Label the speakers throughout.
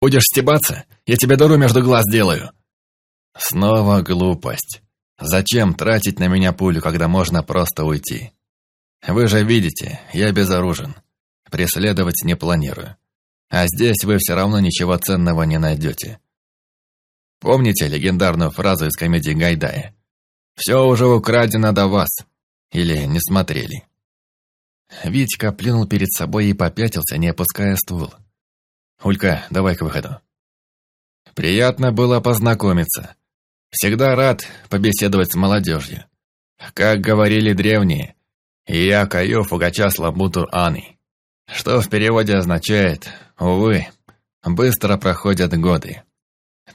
Speaker 1: Будешь стебаться, я тебе дыру между глаз делаю. Снова глупость. Зачем тратить на меня пулю, когда можно просто уйти? Вы же видите, я безоружен. Преследовать не планирую. А здесь вы все равно ничего ценного не найдете. Помните легендарную фразу из комедии Гайдая? «Все уже украдено до вас». Или не смотрели? Витька плюнул перед собой и попятился, не опуская ствол. «Улька, давай к выходу». «Приятно было познакомиться. Всегда рад побеседовать с молодежью. Как говорили древние, «Я каю фугача слабутур аны», что в переводе означает «Увы, быстро проходят годы».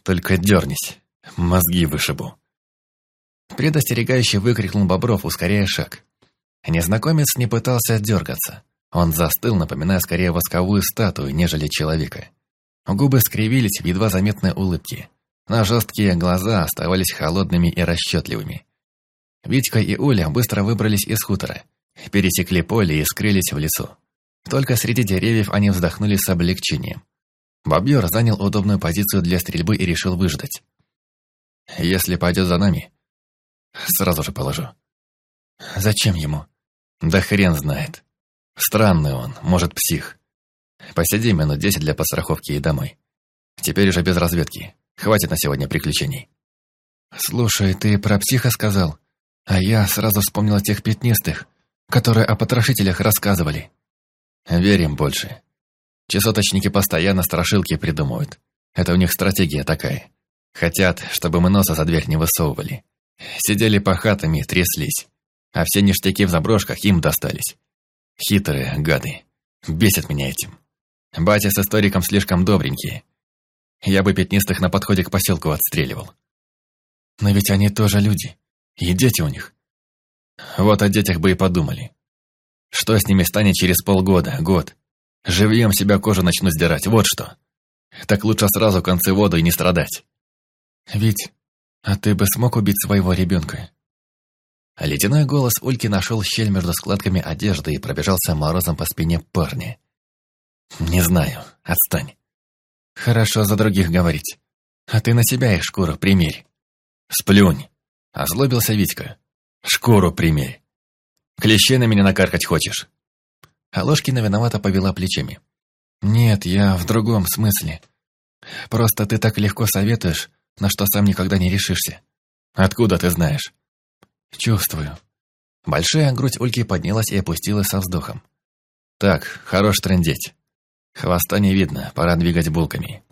Speaker 1: Только дернись, мозги вышибу. Предостерегающе выкрикнул Бобров, ускоряя шаг. Незнакомец не пытался дергаться. Он застыл, напоминая скорее восковую статую, нежели человека. Губы скривились в едва заметной улыбке, но жесткие глаза оставались холодными и расчетливыми. Витька и Оля быстро выбрались из хутора, пересекли поле и скрылись в лесу. Только среди деревьев они вздохнули с облегчением. Бобер занял удобную позицию для стрельбы и решил выждать. «Если пойдет за нами, сразу же положу». «Зачем ему?» «Да хрен знает. Странный он, может, псих. Посиди минут десять для подстраховки и домой. Теперь уже без разведки. Хватит на сегодня приключений». «Слушай, ты про психа сказал, а я сразу вспомнила тех пятнистых, которые о потрошителях рассказывали». «Верим больше. Часоточники постоянно страшилки придумывают. Это у них стратегия такая. Хотят, чтобы мы носа за дверь не высовывали. Сидели по хатам и тряслись. А все ништяки в заброшках им достались. Хитрые гады. Бесят меня этим. Батя с историком слишком добренькие. Я бы пятнистых на подходе к поселку отстреливал. Но ведь они тоже люди. И дети у них. Вот о детях бы и подумали. Что с ними станет через полгода, год? Живьем себя кожу начну сдирать, вот что. Так лучше сразу концы воду и не страдать. Ведь, а ты бы смог убить своего ребенка? Ледяной голос Ульки нашел щель между складками одежды и пробежался морозом по спине парня. «Не знаю, отстань. Хорошо за других говорить. А ты на себя их шкуру примерь». «Сплюнь!» — озлобился Витька. «Шкуру примерь. Клещей на меня накаркать хочешь?» А Ложкина виновато повела плечами. «Нет, я в другом смысле. Просто ты так легко советуешь, на что сам никогда не решишься. Откуда ты знаешь?» «Чувствую». Большая грудь Ольки поднялась и опустилась со вздохом. «Так, хорош трындеть. Хвоста не видно, пора двигать булками».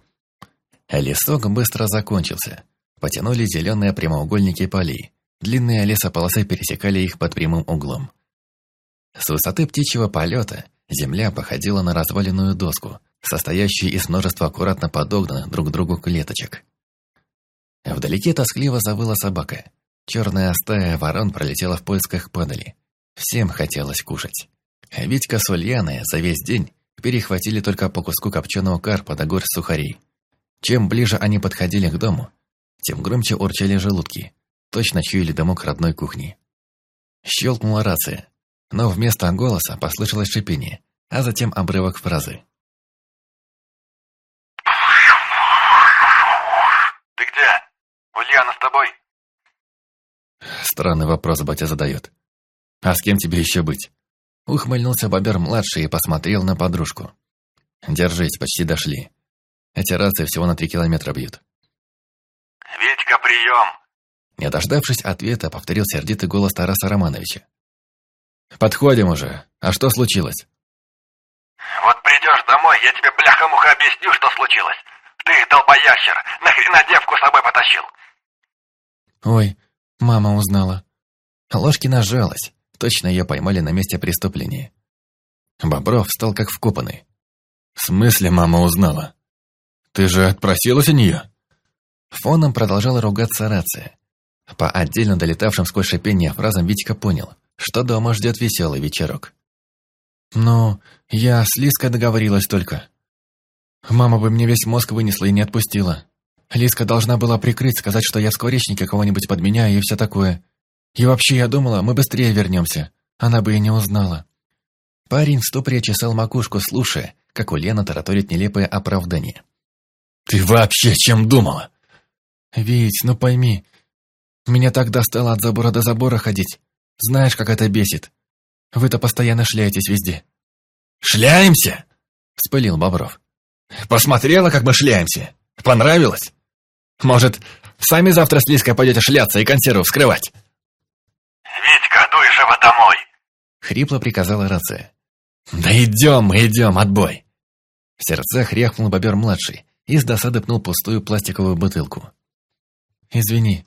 Speaker 1: Лесок быстро закончился. Потянули зеленые прямоугольники полей. Длинные лесополосы пересекали их под прямым углом. С высоты птичьего полета земля походила на разваленную доску, состоящую из множества аккуратно подогнанных друг к другу клеточек. Вдалеке тоскливо завыла собака. Черная стая ворон пролетела в поисках падали. Всем хотелось кушать. Витька с Ульяной за весь день перехватили только по куску копченого карпа до горсть сухарей. Чем ближе они подходили к дому, тем громче урчали желудки. Точно чуяли дымок родной кухни. Щелкнула рация но вместо голоса послышалось шипение, а затем обрывок фразы.
Speaker 2: «Ты где? Ульяна с тобой?»
Speaker 1: Странный вопрос батя задает. «А с кем тебе еще быть?» Ухмыльнулся Бобер-младший и посмотрел на подружку. «Держись, почти дошли. Эти рации всего на три километра бьют».
Speaker 2: «Витька, прием!»
Speaker 1: Не дождавшись ответа, повторил сердитый голос Тараса Романовича. Подходим уже. А что случилось?
Speaker 2: Вот придешь домой, я тебе бляха-муха объясню, что случилось. Ты, долбоящер, нахрена девку с собой потащил?
Speaker 1: Ой, мама узнала. Ложкина сжалась. Точно ее поймали на месте преступления. Бобров стал как вкопанный. «В смысле мама узнала? Ты же отпросилась у нее?» Фоном продолжала ругаться рация. По отдельно долетавшим сквозь шипение фразам Витька понял что дома ждет веселый вечерок. «Ну, я с Лиской договорилась только. Мама бы мне весь мозг вынесла и не отпустила. Лиска должна была прикрыть, сказать, что я в скворечнике кого-нибудь подменяю и все такое. И вообще, я думала, мы быстрее вернемся. Она бы и не узнала». Парень в ступоре чесал макушку, слушая, как у Лены тараторит нелепое оправдание. Ты вообще чем думала?
Speaker 3: Вить, ну пойми, меня так достало от забора до забора ходить. Знаешь, как это бесит. Вы-то постоянно шляетесь везде.
Speaker 1: Шляемся? Вспылил Бобров. Посмотрела, как мы шляемся? Понравилось? Может, сами завтра с Лиской пойдете шляться и консерву вскрывать?
Speaker 2: «Витька, дуй живо домой!»
Speaker 1: Хрипло приказала рация. «Да идем мы, идем, отбой!» В сердцах рявкнул бобер-младший и с досады пнул пустую пластиковую бутылку.
Speaker 3: «Извини,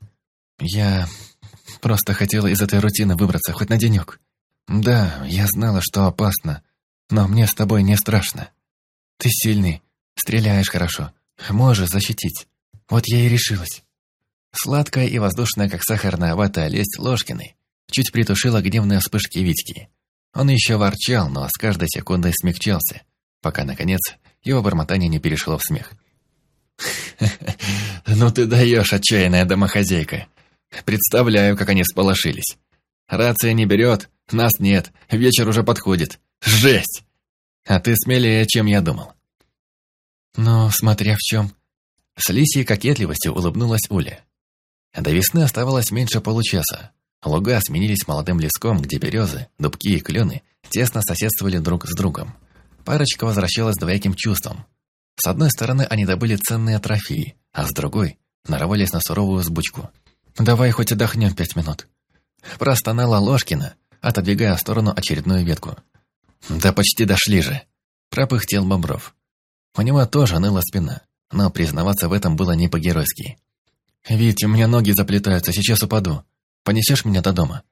Speaker 3: я просто хотела из этой рутины выбраться хоть на денек. Да, я знала, что опасно, но мне с тобой не страшно. Ты сильный, стреляешь хорошо, можешь защитить. Вот я и решилась». Сладкая и воздушная, как сахарная вата, лесть Ложкиной чуть притушила гневные вспышки Витьки. Он еще ворчал, но с каждой секундой смягчался, пока, наконец, его бормотание не перешло в смех. «Ну ты даешь, отчаянная домохозяйка. Представляю, как они сполошились. Рация не берет, нас нет, вечер уже подходит. Жесть! А ты смелее, чем я думал». «Ну, смотря в чем». С лисьей кокетливостью улыбнулась Уля. До весны оставалось меньше получаса. Луга сменились молодым леском, где березы, дубки и клены тесно соседствовали друг с другом. Парочка возвращалась двояким чувством. С одной стороны, они добыли ценные трофеи, а с другой – нарвались на суровую сбучку. «Давай хоть отдохнем пять минут». Простонала Ложкина, отодвигая в сторону очередную ветку. «Да почти дошли же», – пропыхтел Бобров. У него тоже ныла спина, но признаваться в этом было не по-геройски. «Вить, у меня ноги заплетаются, сейчас упаду. Понесешь меня до дома?»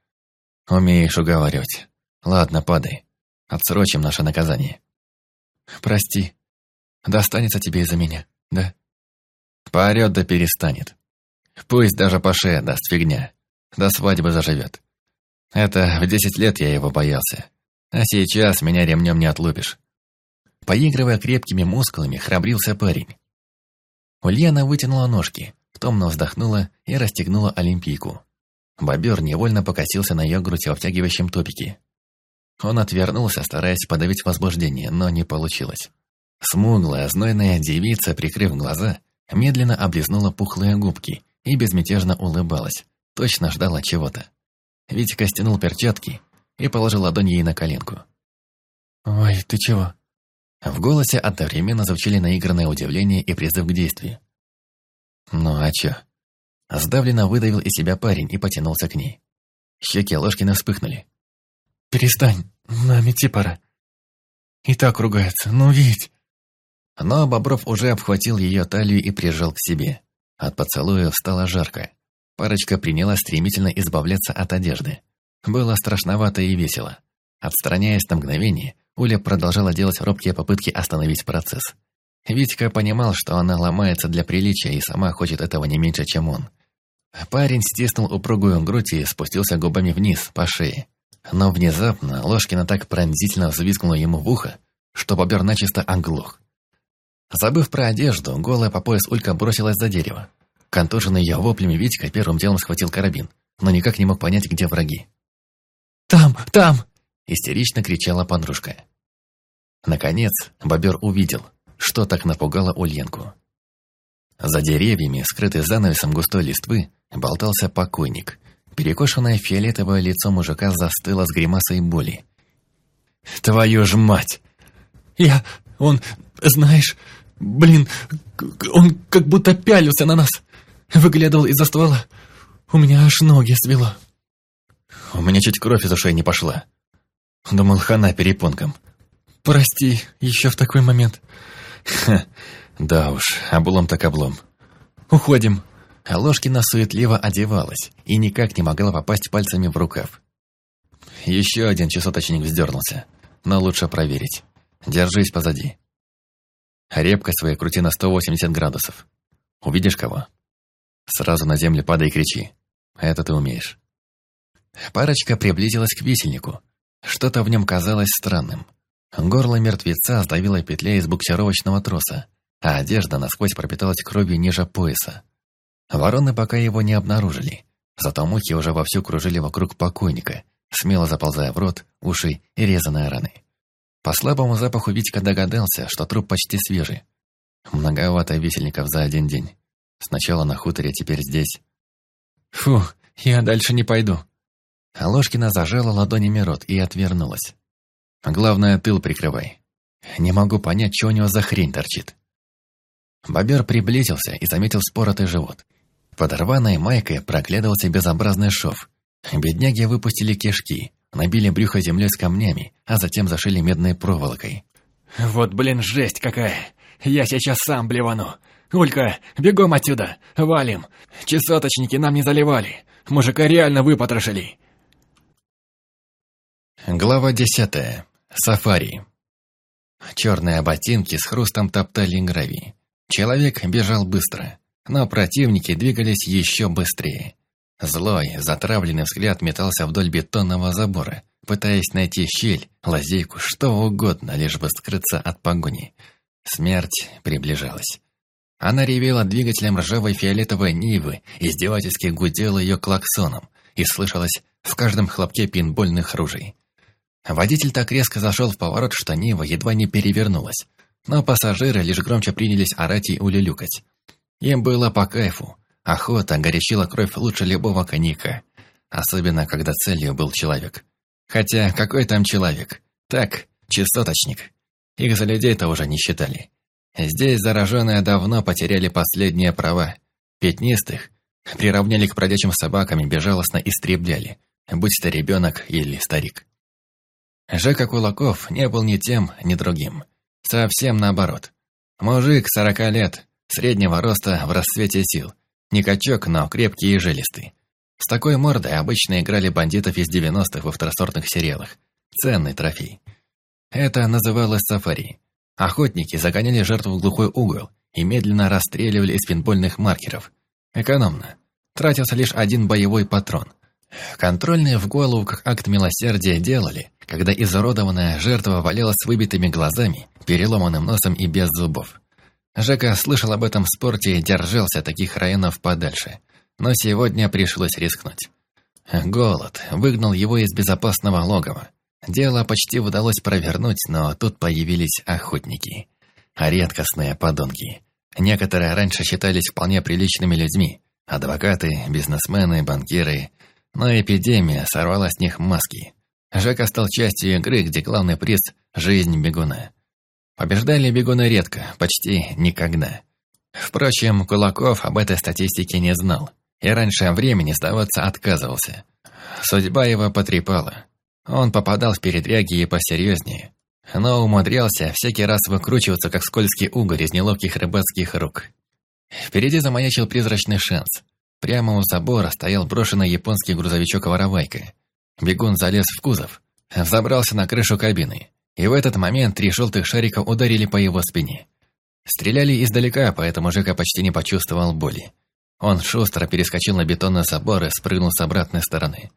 Speaker 3: «Умеешь уговаривать. Ладно, падай. Отсрочим наше наказание». «Прости. Достанется тебе из-за меня, да?» Поорет да перестанет. Пусть даже по шее даст фигня. До свадьбы заживет. Это в десять лет я его боялся. А сейчас меня ремнем не отлупишь. Поигрывая крепкими мускулами, храбрился парень. Ульяна вытянула ножки, томно вздохнула и расстегнула олимпийку. Бобер невольно покосился на ее грудь в обтягивающем топике. Он отвернулся, стараясь подавить возбуждение, но не получилось. Смуглая, знойная девица, прикрыв глаза, медленно облизнула пухлые губки и безмятежно улыбалась, точно ждала чего-то. Витька стянул перчатки и положил ладонь ей на коленку. «Ой, ты чего?» В голосе одновременно звучали наигранное удивление и призыв к действию. «Ну а чё?» Сдавленно выдавил из себя парень и потянулся к ней. Щеки Ложкина вспыхнули. «Перестань, нам идти пора. И так ругается, ну ведь...» Но Бобров уже обхватил ее талию и прижал к себе. От поцелуя стало жарко. Парочка приняла стремительно избавляться от одежды. Было страшновато и весело. Отстраняясь на мгновение, Уля продолжала делать робкие попытки остановить процесс. Витька понимал, что она ломается для приличия и сама хочет этого не меньше, чем он. Парень стиснул упругую грудь и спустился губами вниз, по шее. Но внезапно Ложкина так пронзительно взвизгнула ему в ухо, что бобер начисто оглох. Забыв про одежду, голая по пояс Улька бросилась за дерево. Контуженный ее воплями Витька первым делом схватил карабин, но никак не мог понять, где враги. «Там! Там!» – истерично кричала подружка. Наконец, бобер увидел, что так напугало Ульянку. За деревьями, скрытый занавесом густой листвы, болтался покойник. Перекошенное фиолетовое лицо мужика застыло с гримасой боли. «Твою ж мать!» «Я... он... знаешь... блин... он как будто пялился на нас. Выглядывал из-за ствола. У меня аж ноги свело». У меня чуть кровь из ушей не пошла. Думал, хана перепонкам. «Прости, еще в такой момент». Ха, да уж, облом так облом. «Уходим». Ложкина суетливо одевалась и никак не могла попасть пальцами в рукав. Еще один часоточник вздернулся, но лучше проверить. Держись позади. Репка своей крути на 180 градусов. Увидишь кого? Сразу на землю падай и кричи. Это ты умеешь. Парочка приблизилась к висельнику. Что-то в нем казалось странным. Горло мертвеца сдавило петля из буксировочного троса, а одежда насквозь пропиталась кровью ниже пояса. Вороны пока его не обнаружили, зато мухи уже вовсю кружили вокруг покойника, смело заползая в рот, уши и резаные раны. По слабому запаху Витька догадался, что труп почти свежий. Многовато висельников за один день. Сначала на хуторе, теперь здесь. Фу, я дальше не пойду. Ложкина зажала ладонями рот и отвернулась. Главное, тыл прикрывай. Не могу понять, что у него за хрень торчит. Бобер приблизился и заметил споротый живот. Под рваной майкой проглядывался безобразный шов. Бедняги выпустили кишки, набили брюхо землей с камнями, а затем зашили медной проволокой. «Вот, блин, жесть какая! Я сейчас сам блевану! Улька, бегом отсюда! Валим! Чесоточники нам не заливали! Мужика реально выпотрошили!» Глава десятая. Сафари. Черные ботинки с хрустом топтали гравий. Человек бежал быстро, но противники двигались еще быстрее. Злой, затравленный взгляд метался вдоль бетонного забора, пытаясь найти щель, лазейку, что угодно, лишь бы скрыться от погони. Смерть приближалась. Она ревела двигателем ржавой фиолетовой Нивы, издевательски гудела ее клаксоном и слышалась в каждом хлопке пинбольных ружей. Водитель так резко зашел в поворот, что Нива едва не перевернулась, но пассажиры лишь громче принялись орать и улюлюкать. Им было по кайфу. Охота горячила кровь лучше любого коньяка. Особенно, когда целью был человек. Хотя, какой там человек? Так, чистоточник. Их за людей-то уже не считали. Здесь зараженные давно потеряли последние права. Пятнистых приравняли к бродячим собакам и безжалостно истребляли, будь то ребенок или старик. Жека Кулаков не был ни тем, ни другим. Совсем наоборот. Мужик сорока лет, среднего роста в расцвете сил. Не качок, но крепкий и жилистый. С такой мордой обычно играли бандитов из 90-х во второсортных сериалах. Ценный трофей. Это называлось сафари. Охотники загоняли жертву в глухой угол и медленно расстреливали из пинбольных маркеров. Экономно. Тратился лишь один боевой патрон. Контрольные в голову как акт милосердия делали, когда изуродованная жертва валялась с выбитыми глазами, переломанным носом и без зубов. Жека слышал об этом спорте и держался таких районов подальше. Но сегодня пришлось рискнуть. Голод выгнал его из безопасного логова. Дело почти удалось провернуть, но тут появились охотники. Редкостные подонки. Некоторые раньше считались вполне приличными людьми. Адвокаты, бизнесмены, банкиры. Но эпидемия сорвала с них маски. Жека стал частью игры, где главный приз – жизнь бегуна. Побеждали бегуны редко, почти никогда. Впрочем, Кулаков об этой статистике не знал, и раньше времени сдаваться отказывался. Судьба его потрепала. Он попадал в передряги и посерьезнее, но умудрялся всякий раз выкручиваться, как скользкий угорь из неловких рыбацких рук. Впереди замаячил призрачный шанс. Прямо у забора стоял брошенный японский грузовичок-воровайка. Бегун залез в кузов, взобрался на крышу кабины, и в этот момент три желтых шарика ударили по его спине. Стреляли издалека, поэтому Жека почти не почувствовал боли. Он шустро перескочил на бетонный забор и спрыгнул с обратной стороны.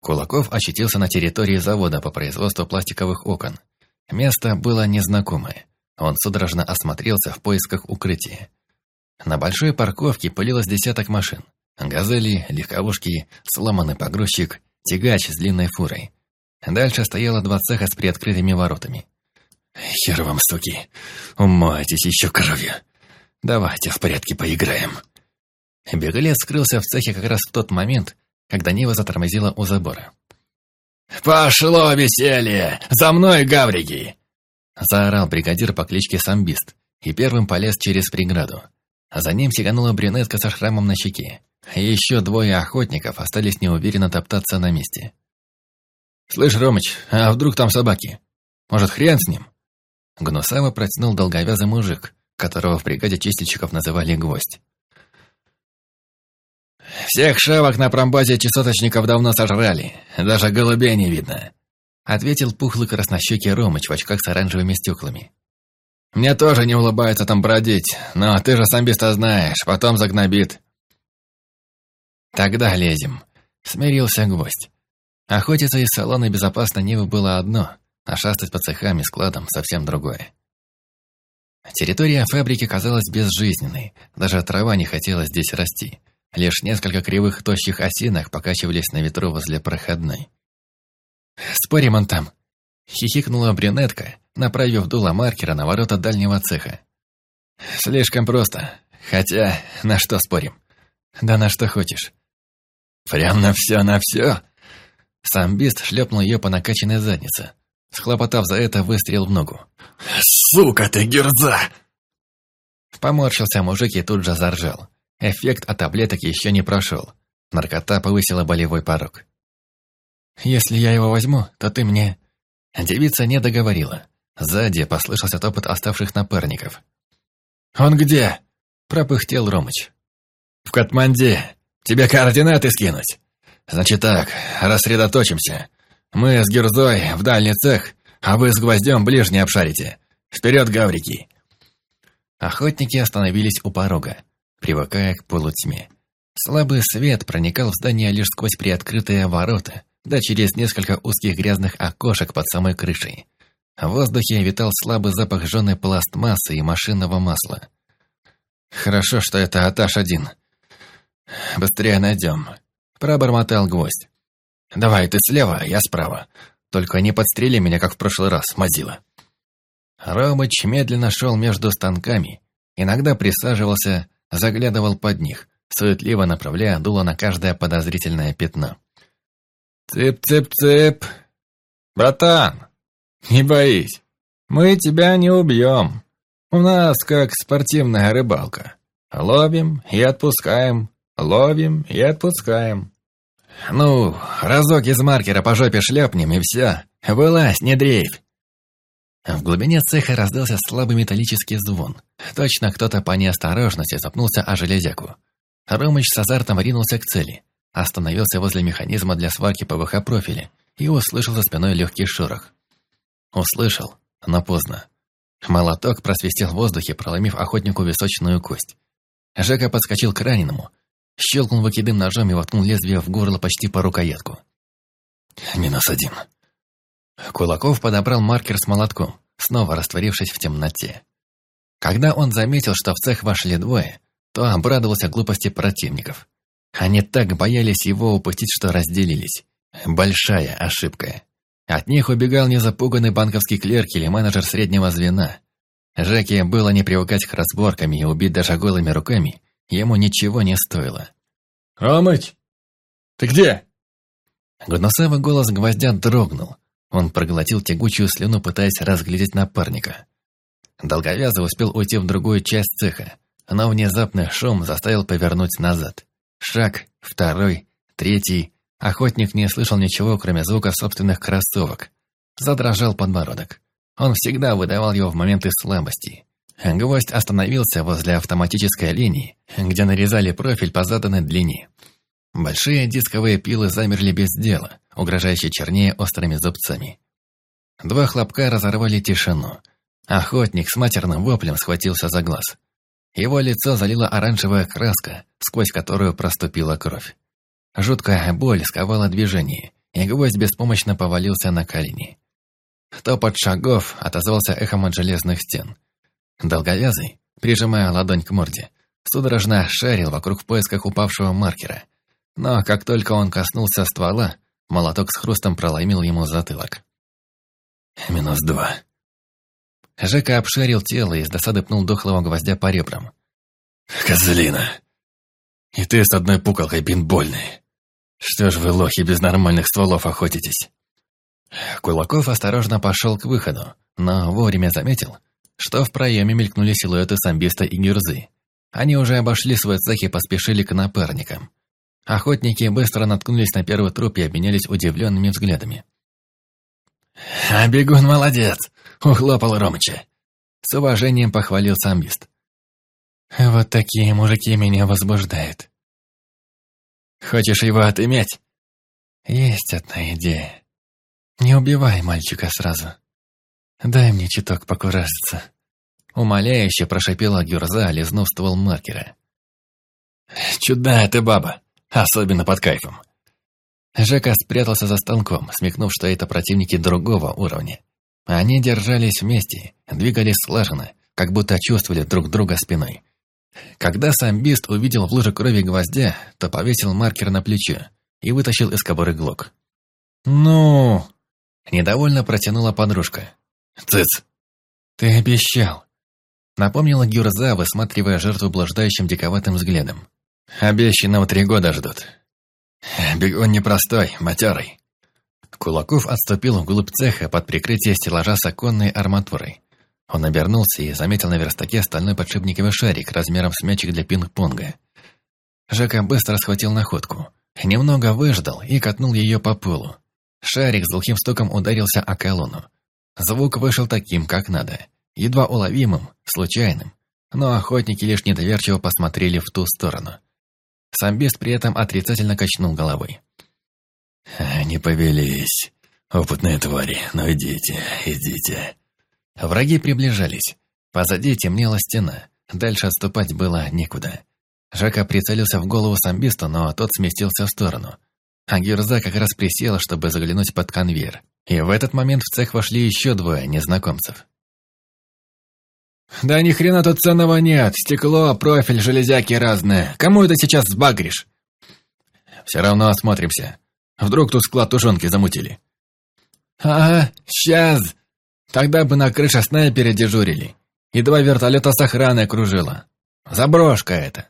Speaker 3: Кулаков очутился на территории завода по производству пластиковых окон. Место было незнакомое. Он судорожно осмотрелся в поисках укрытия. На большой парковке пылилось десяток машин. Газели, легковушки, сломанный погрузчик, тягач с длинной фурой. Дальше стояло два цеха с приоткрытыми воротами. «Хер вам, суки! Умойтесь еще кровью! Давайте в порядке поиграем!» Беглец скрылся в цехе как раз в тот момент, когда Нива затормозила у забора. «Пошло веселье! За мной, гаврики!» Заорал бригадир по кличке Самбист и первым полез через преграду. А за ним сиганула брюнетка со шрамом на щеке. Еще двое охотников остались неуверенно топтаться на месте. «Слышь, Ромыч, а вдруг там собаки? Может, хрен с ним?» Гнусаво протянул долговязый мужик, которого в бригаде чистильщиков называли «Гвоздь». «Всех шавок на промбазе часоточников давно сожрали, даже голубей не видно», ответил пухлый краснощекий Ромыч в очках с оранжевыми стеклами. «Мне тоже не улыбается там бродить, но ты же сам без-то знаешь, потом загнобит». «Тогда лезем», — смирился гвоздь. Охотиться из салона безопасно Нивы было одно, а шастать по цехам и складам совсем другое. Территория фабрики казалась безжизненной, даже трава не хотела здесь расти. Лишь несколько кривых тощих осинок покачивались на ветру возле проходной. «Спорим он там!» — хихикнула брюнетка, направив дуло маркера на ворота дальнего цеха. Слишком просто. Хотя, на что спорим? Да на что хочешь. Прям на все, на все. Самбист шлепнул ее по накачанной заднице. Схлопотав за это, выстрел в ногу.
Speaker 1: «Сука ты, герза!»
Speaker 3: Поморщился мужик и тут же заржал. Эффект от таблеток еще не прошел. Наркота повысила болевой порог. «Если я его возьму, то ты мне...» Девица не договорила. Сзади послышался топот оставших напарников. «Он где?» – пропыхтел Ромыч. «В Катманде. Тебе координаты скинуть?» «Значит так, рассредоточимся. Мы с Герзой в дальний цех, а вы с Гвоздем ближний обшарите. Вперед, гаврики!» Охотники остановились у порога, привыкая к полутьме. Слабый свет проникал в здание лишь сквозь приоткрытые ворота, да через несколько узких грязных окошек под самой крышей. В воздухе витал слабый запах жженой пластмассы и машинного масла. «Хорошо, что это этаж один. Быстрее найдем», — пробормотал гвоздь. «Давай, ты слева, я справа. Только не подстрели меня, как в прошлый раз, мазила». Ромыч медленно шел между станками, иногда присаживался, заглядывал под них, суетливо направляя дуло на каждое подозрительное пятно. «Цып-цып-цып! Братан, не боись, мы тебя не убьем. У нас как спортивная рыбалка. Ловим и отпускаем, ловим и отпускаем». «Ну, разок из маркера по жопе шлепнем, и все. Вылазь, не дрейфь!» В глубине цеха раздался слабый металлический звон. Точно кто-то по неосторожности запнулся о железяку. Ромыч с азартом ринулся к цели. Остановился возле механизма для сварки ПВХ-профиля и услышал за спиной легкий шорох. Услышал, но поздно. Молоток просвистел в воздухе, проломив охотнику височную кость. Жека подскочил к раненому, щелкнул выкидым ножом и воткнул лезвие в горло почти по рукоятку. Минус один. Кулаков подобрал маркер с молотком, снова растворившись в темноте. Когда он заметил, что в цех вошли двое, то обрадовался глупости противников. Они так боялись его упустить, что разделились. Большая ошибка. От них убегал незапуганный банковский клерк или менеджер среднего звена. Жеке было не привыкать к разборкам и убить даже голыми руками, ему ничего не стоило.
Speaker 1: «Ромыч, ты где?»
Speaker 3: Гнусавый голос гвоздя дрогнул. Он проглотил тягучую слюну, пытаясь разглядеть напарника. Долговязый успел уйти в другую часть цеха, но внезапный шум заставил повернуть назад. Шаг, второй, третий. Охотник не слышал ничего, кроме звука собственных кроссовок. Задрожал подбородок. Он всегда выдавал его в моменты слабости. Гвоздь остановился возле автоматической линии, где нарезали профиль по заданной длине. Большие дисковые пилы замерли без дела, угрожающе чернее острыми зубцами. Два хлопка разорвали тишину. Охотник с матерным воплем схватился за глаз. Его лицо залила оранжевая краска, сквозь которую проступила кровь. Жуткая боль сковала движение, и гвоздь беспомощно повалился на колени. Топот шагов отозвался эхом от железных стен. Долговязый, прижимая ладонь к морде, судорожно шарил вокруг в поисках упавшего маркера. Но как только он коснулся ствола, молоток с хрустом проломил ему затылок. Минус два. Жека обшарил тело и с досады пнул дохлого гвоздя по ребрам. «Козлина! И ты с одной пукалкой пинбольной! Что ж вы, лохи, без нормальных стволов охотитесь?» Кулаков осторожно пошел к выходу, но вовремя заметил, что в проеме мелькнули силуэты самбиста и гюрзы. Они уже обошли свой цех и поспешили к напарникам. Охотники быстро наткнулись на первый труп и обменялись удивленными взглядами. «А бегун молодец!» — ухлопал Ромыча. С уважением похвалил самбист. «Вот такие мужики меня возбуждают». «Хочешь его отыметь?» «Есть одна идея. Не убивай мальчика сразу. Дай мне чуток покуражиться». Умоляюще прошипела Гюрза, лизнув ствол маркера. «Чудная ты баба, особенно под кайфом». Жека спрятался за станком, смекнув, что это противники другого уровня. Они держались вместе, двигались слаженно, как будто чувствовали друг друга спиной. Когда самбист увидел в луже крови гвоздя, то повесил маркер на плечо и вытащил из кобуры глок. «Ну...» – недовольно протянула подружка. «Цыц! Ты обещал!» Напомнила Гюрза, высматривая жертву блуждающим диковатым взглядом. Обещанного три года ждут. Бегун непростой, матерый. Кулаков отступил вглубь цеха под прикрытие стеллажа с оконной арматурой. Он обернулся и заметил на верстаке стальной подшипниковый шарик размером с мячик для пинг-понга. Жека быстро схватил находку, немного выждал и катнул ее по полу. Шарик с глухим стуком ударился о колонну. Звук вышел таким, как надо, едва уловимым, случайным, но охотники лишь недоверчиво посмотрели в ту сторону. Самбист при этом отрицательно качнул головой.
Speaker 1: «Не повелись, опытные твари, но идите, идите».
Speaker 3: Враги приближались. Позади темнела стена, дальше отступать было некуда. Жака прицелился в голову самбисту, но тот сместился в сторону. А Гюрза как раз присела, чтобы заглянуть под конвейер. И в этот момент в цех вошли еще двое незнакомцев. «Да ни хрена тут ценного нет. Стекло, профиль, железяки разные. Кому это сейчас сбагришь?» «Все равно осмотримся. Вдруг тут склад тушенки замутили». «Ага, сейчас. Тогда бы на крыше снайперы дежурили. И два вертолета с охраной окружило. Заброшка это».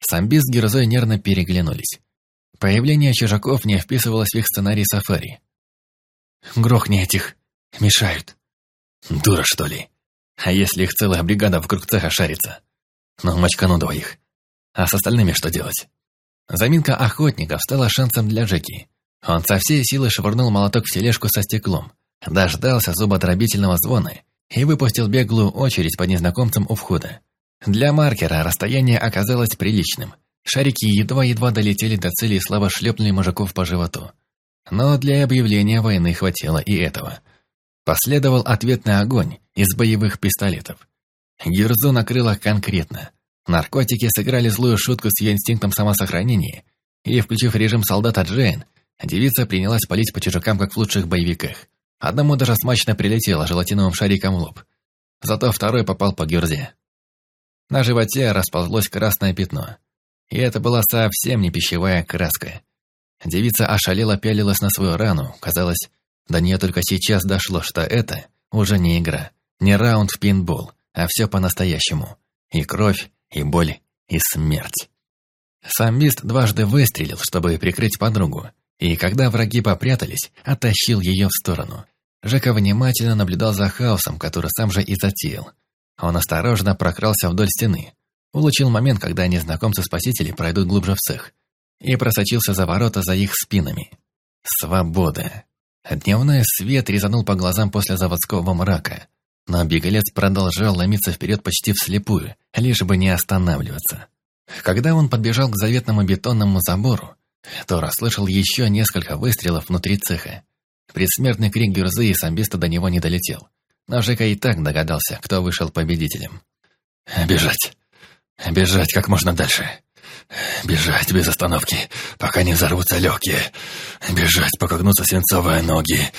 Speaker 3: Самби с Герзой нервно переглянулись. Появление чужаков не вписывалось в их сценарий сафари. «Грохни этих. Мешают».
Speaker 1: «Дура, что ли? А если их целая бригада вокруг цеха шарится? Ну, мочкану двоих. А с остальными что делать?»
Speaker 3: Заминка охотников стала шансом для Джеки. Он со всей силы швырнул молоток в тележку со стеклом, дождался зубодробительного звона и выпустил беглую очередь по незнакомцам у входа. Для маркера расстояние оказалось приличным. Шарики едва-едва долетели до цели и слабо шлепнули мужиков по животу. Но для объявления войны хватило и этого. Последовал ответный огонь из боевых пистолетов. Гирзу накрыло конкретно. Наркотики сыграли злую шутку с ее инстинктом самосохранения, и, включив режим солдата Джейн, девица принялась палить по чужакам, как в лучших боевиках. Одному даже смачно прилетело желатиновым шариком в лоб. Зато второй попал по гюрзе. На животе расползлось красное пятно. И это была совсем не пищевая краска. Девица ошалела пялилась на свою рану. Казалось, до нее только сейчас дошло, что это уже не игра, не раунд в пинбол, а все по-настоящему. И кровь, и боль, и смерть. Сам Мист дважды выстрелил, чтобы прикрыть подругу, и когда враги попрятались, оттащил ее в сторону. Жека внимательно наблюдал за хаосом, который сам же и затеял. Он осторожно прокрался вдоль стены, улучил момент, когда незнакомцы-спасители пройдут глубже в цех, и просочился за ворота за их спинами. Свобода. Дневной свет резанул по глазам после заводского мрака, но беглец продолжал ломиться вперед почти вслепую, лишь бы не останавливаться. Когда он подбежал к заветному бетонному забору, то расслышал еще несколько выстрелов внутри цеха. Предсмертный крик Гюрзы и самбиста до него не долетел. Но Жека и так догадался, кто вышел победителем.
Speaker 1: «Бежать! Бежать как можно дальше! Бежать без остановки, пока не взорвутся легкие! Бежать, пока гнутся свинцовые ноги!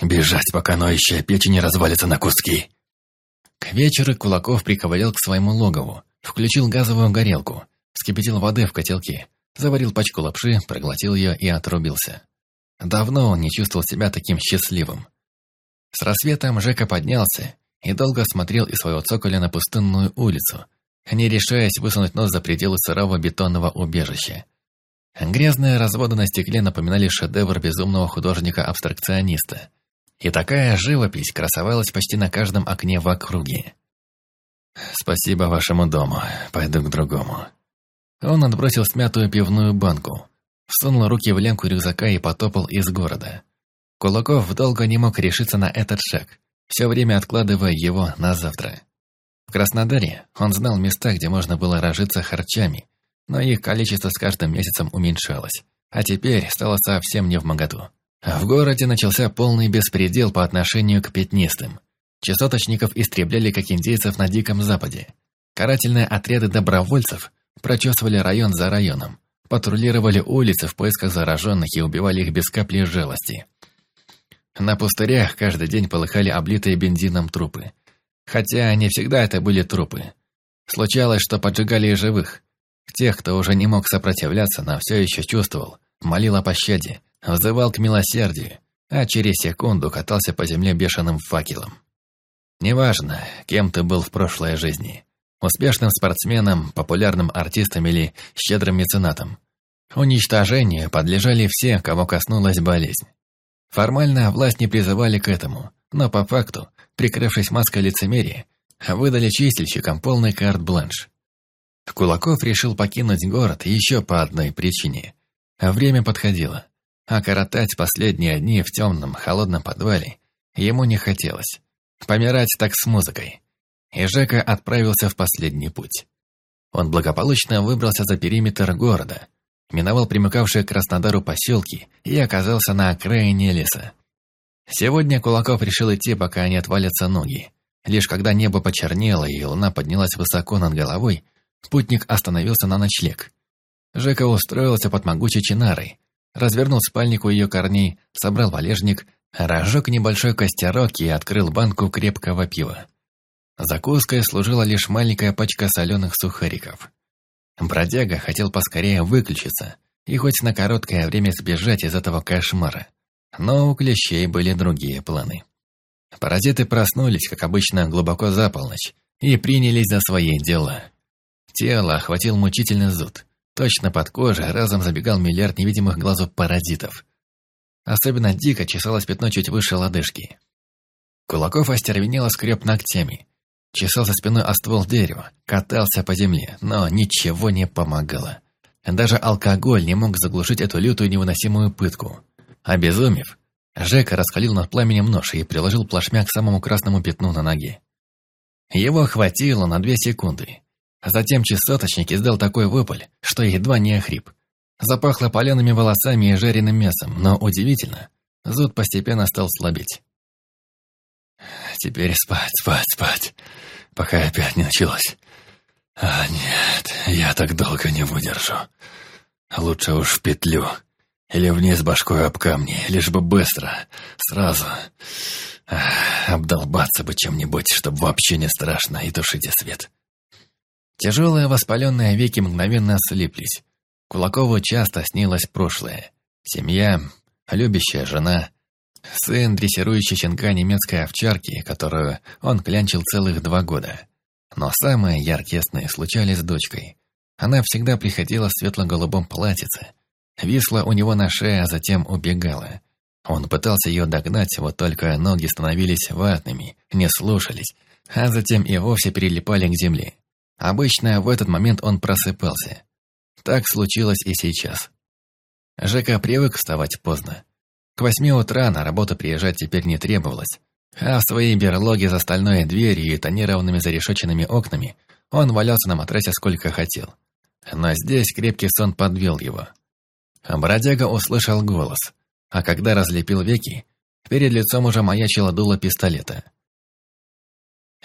Speaker 1: Бежать, пока ноющая печень не развалится на куски!»
Speaker 3: К вечеру Кулаков приковылял к своему логову, включил газовую горелку, вскипятил воды в котелке, заварил пачку лапши, проглотил ее и отрубился. Давно он не чувствовал себя таким счастливым. С рассветом Жека поднялся и долго смотрел из своего цоколя на пустынную улицу, не решаясь высунуть нос за пределы сырого бетонного убежища. Грязные разводы на стекле напоминали шедевр безумного художника-абстракциониста. И такая живопись красовалась почти на каждом окне в округе. «Спасибо вашему дому, пойду к другому». Он отбросил смятую пивную банку, всунул руки в лямку рюкзака и потопал из города. Кулаков долго не мог решиться на этот шаг, все время откладывая его на завтра. В Краснодаре он знал места, где можно было разжиться харчами, но их количество с каждым месяцем уменьшалось, а теперь стало совсем не в моготу. В городе начался полный беспредел по отношению к пятнистым. Частоточников истребляли как индейцев на Диком Западе. Карательные отряды добровольцев прочесывали район за районом, патрулировали улицы в поисках зараженных и убивали их без капли жалости. На пустырях каждый день полыхали облитые бензином трупы. Хотя не всегда это были трупы. Случалось, что поджигали и живых. Тех, кто уже не мог сопротивляться, но все еще чувствовал, молил о пощаде, взывал к милосердию, а через секунду катался по земле бешеным факелом. Неважно, кем ты был в прошлой жизни. Успешным спортсменом, популярным артистом или щедрым меценатом. Уничтожению подлежали все, кого коснулась болезнь. Формально власть не призывали к этому, но по факту, прикрывшись маской лицемерия, выдали чистильщикам полный карт-бланш. Кулаков решил покинуть город еще по одной причине. Время подходило, а коротать последние дни в темном, холодном подвале ему не хотелось. Помирать так с музыкой. И Жека отправился в последний путь. Он благополучно выбрался за периметр города, миновал примыкавшие к Краснодару поселки и оказался на окраине леса. Сегодня Кулаков решил идти, пока не отвалятся ноги. Лишь когда небо почернело и луна поднялась высоко над головой, путник остановился на ночлег. Жека устроился под могучей чинарой, развернул спальник у ее корней, собрал валежник, разжег небольшой костерок и открыл банку крепкого пива. Закуской служила лишь маленькая пачка соленых сухариков. Бродяга хотел поскорее выключиться и хоть на короткое время сбежать из этого кошмара. Но у клещей были другие планы. Паразиты проснулись, как обычно, глубоко за полночь и принялись за свои дела. Тело охватил мучительный зуд. Точно под кожей разом забегал миллиард невидимых глазу паразитов. Особенно дико чесалось пятно чуть выше лодыжки. Кулаков остервенело скреб ногтями. Чесал за спиной о ствол дерева, катался по земле, но ничего не помогало. Даже алкоголь не мог заглушить эту лютую невыносимую пытку. Обезумев, Жека раскалил над пламенем нож и приложил плашмя к самому красному пятну на ноге. Его хватило на две секунды. Затем чесоточник издал такой вопль, что едва не охрип. Запахло палеными волосами и жареным мясом, но удивительно, зуд постепенно стал слабеть. Теперь спать, спать, спать, пока опять не началось. А нет, я так долго не выдержу. Лучше уж в петлю. Или вниз башкой об камни, лишь бы быстро, сразу. Ах, обдолбаться бы чем-нибудь, чтобы вообще не страшно, и тушите свет. Тяжелые воспаленные веки мгновенно слиплись. Кулакову часто снилось прошлое. Семья, любящая жена, сын, дрессирующий щенка немецкой овчарки, которую он клянчил целых два года. Но самые яркие сны случались с дочкой. Она всегда приходила в светло-голубом платьице, висла у него на шее, а затем убегала. Он пытался ее догнать, вот только ноги становились ватными, не слушались, а затем и вовсе прилипали к земле. Обычно в этот момент он просыпался. Так случилось и сейчас. Жека привык вставать поздно. К восьми утра на работу приезжать теперь не требовалось, а в своей берлоге за стальной дверью и тонированными зарешоченными окнами он валялся на матрасе сколько хотел. Но здесь крепкий сон подвел его. Бродяга услышал голос, а когда разлепил веки, перед лицом уже маячило дуло пистолета.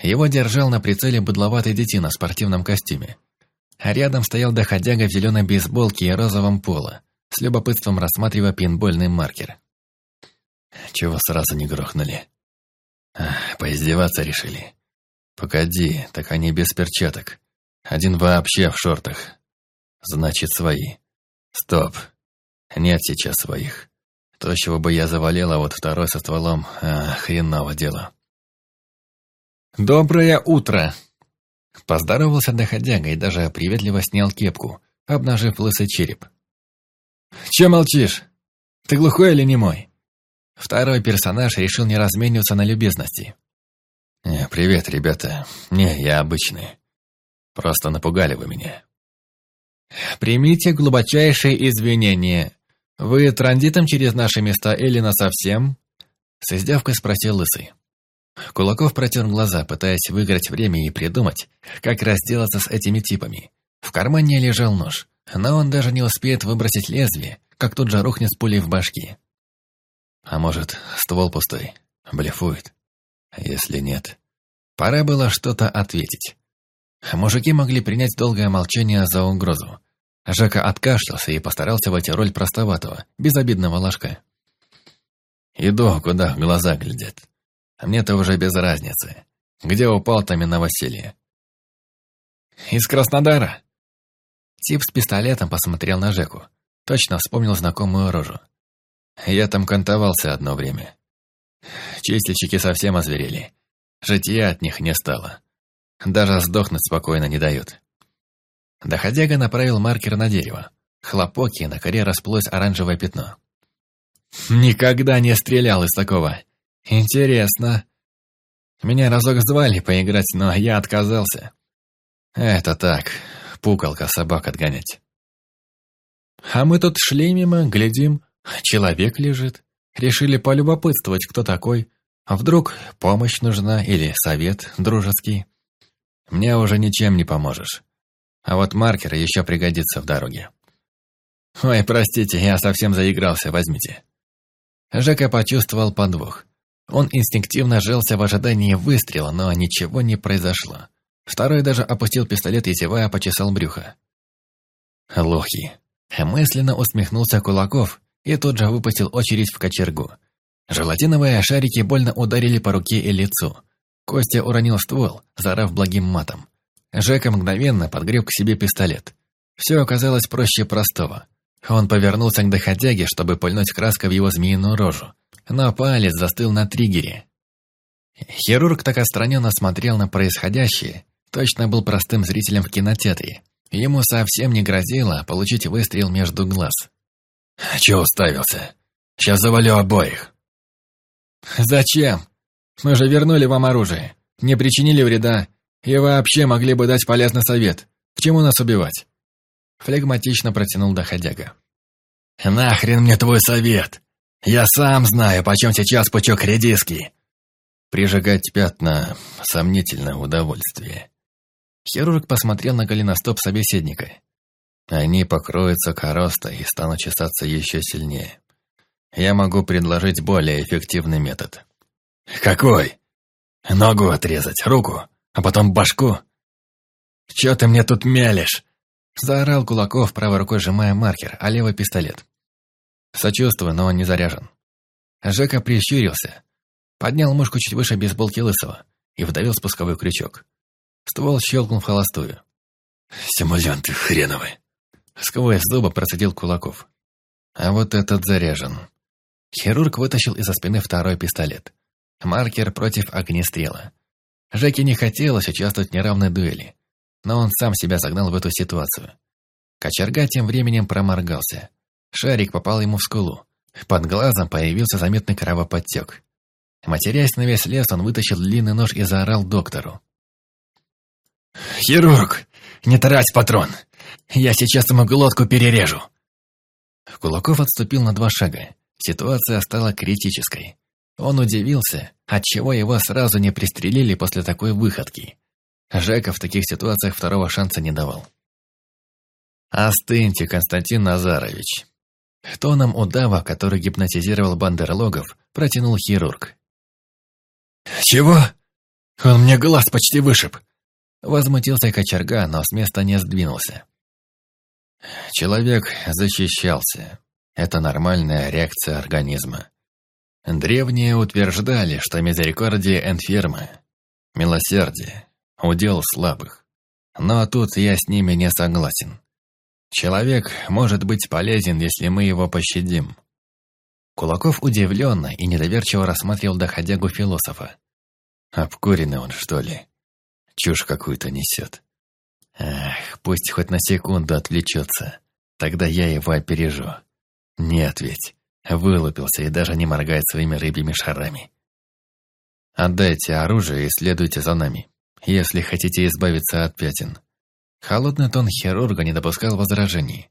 Speaker 3: Его держал на прицеле быдловатый детина в спортивном костюме. А рядом стоял доходяга в зеленой бейсболке и розовом поло, с любопытством рассматривая пинбольный маркер. Чего сразу не грохнули? Ах, поиздеваться решили. Погоди, так они без перчаток. Один вообще в шортах. Значит, свои. Стоп. Нет сейчас своих. То, чего бы я завалил, а вот второй со стволом, а, хреново дело. «Доброе утро!» Поздоровался доходяга и даже приветливо снял кепку, обнажив лысый череп. «Че молчишь? Ты глухой или не мой?» Второй персонаж решил не размениваться на любезности. «Не, привет, ребята. Не, я обычный. Просто напугали вы меня». «Примите глубочайшие извинения. Вы транзитом через наши места или насовсем?» С издевкой спросил Лысый. Кулаков протер глаза, пытаясь выиграть время и придумать, как разделаться с этими типами. В кармане лежал нож, но он даже не успеет выбросить лезвие, как тут же рухнет с пулей в башке. А может, ствол пустой, блефует? Если нет, пора было что-то ответить. Мужики могли принять долгое молчание за угрозу. Жака откашлялся и постарался войти роль простоватого, безобидного ложка. «Иду, куда глаза глядят», мне-то уже без разницы. Где упал, там и новоселье. Из Краснодара. Тип с пистолетом посмотрел на Жеку. Точно вспомнил знакомую рожу. Я там кантовался одно время. Чистильщики совсем озверели. Житья от них не стало. Даже сдохнуть спокойно не дают. Доходяга направил маркер на дерево. Хлопок, и на коре расплылось оранжевое пятно. «Никогда не стрелял из такого. Интересно. Меня разок звали поиграть, но я отказался. Это так, пукалка собак отгонять. А мы тут шли мимо, глядим, человек лежит. Решили полюбопытствовать, кто такой. А вдруг помощь нужна или совет дружеский. Мне уже ничем не поможешь. А вот маркер еще пригодится в дороге. Ой, простите, я совсем заигрался, возьмите. Жека почувствовал подвох. Он инстинктивно жался в ожидании выстрела, но ничего не произошло. Второй даже опустил пистолет и, зевая, почесал брюхо. Лохи. Мысленно усмехнулся Кулаков и тут же выпустил очередь в кочергу. Желатиновые шарики больно ударили по руке и лицу. Костя уронил ствол, зарав благим матом. Жека мгновенно подгреб к себе пистолет. Все оказалось проще простого. Он повернулся к доходяге, чтобы пыльнуть краской в его змеиную рожу. Но палец застыл на триггере. Хирург так отстраненно смотрел на происходящее, точно был простым зрителем в кинотеатре. Ему совсем не грозило получить выстрел между глаз. «Чего уставился? Сейчас завалю обоих». «Зачем? Мы же вернули вам оружие, не причинили вреда и вообще могли бы дать полезный совет. К чему нас убивать?» Флегматично протянул доходяга.
Speaker 1: «Нахрен мне твой совет? Я сам знаю, почем сейчас пучок редиски». Прижигать пятна – сомнительное удовольствие. Хирург посмотрел на голеностоп собеседника. Они покроются коростой и станут чесаться еще сильнее. Я могу предложить более эффективный метод. «Какой? Ногу отрезать, руку, а потом башку?» «Чё ты мне тут мелешь?» Заорал Кулаков, правой рукой сжимая маркер, а левый пистолет. Сочувствую, но он не заряжен. Жека прищурился, поднял мушку чуть выше бейсболки Лысого и вдавил спусковой крючок. Ствол щелкнул в холостую. «Симулянты хреновы!»
Speaker 3: Сквозь зубы процедил Кулаков. А вот этот заряжен. Хирург вытащил из-за спины второй пистолет. Маркер против огнестрела. Жеке не хотелось участвовать в неравной дуэли но он сам себя загнал в эту ситуацию. Кочерга тем временем проморгался. Шарик попал ему в скулу. Под глазом появился заметный кровоподтек. Матерясь на весь лес, он вытащил длинный нож и заорал доктору.
Speaker 1: «Хирург, не трать патрон! Я сейчас ему глотку перережу!»
Speaker 3: Кулаков отступил на два шага. Ситуация стала критической. Он удивился, отчего его сразу не пристрелили после такой выходки. Жека в таких ситуациях второго шанса не давал. «Остыньте, Константин Назарович». Тоном удава, который гипнотизировал бандерлогов, протянул хирург.
Speaker 1: «Чего? Он мне глаз почти вышиб!»
Speaker 3: Возмутился кочерга, но с места не сдвинулся. Человек защищался. Это нормальная реакция организма. Древние утверждали, что мизерикордия энфирма, милосердие, удел слабых. Но тут я с ними не согласен. Человек может быть полезен, если мы его пощадим. Кулаков удивленно и недоверчиво рассматривал доходягу философа. Обкуренный он, что ли? Чушь какую-то несет. Ах, пусть хоть на секунду отвлечется. Тогда я его опережу. Нет ведь. Вылупился и даже не моргает своими рыбьими шарами. Отдайте оружие и следуйте за нами если хотите избавиться от пятен. Холодный тон хирурга не допускал возражений.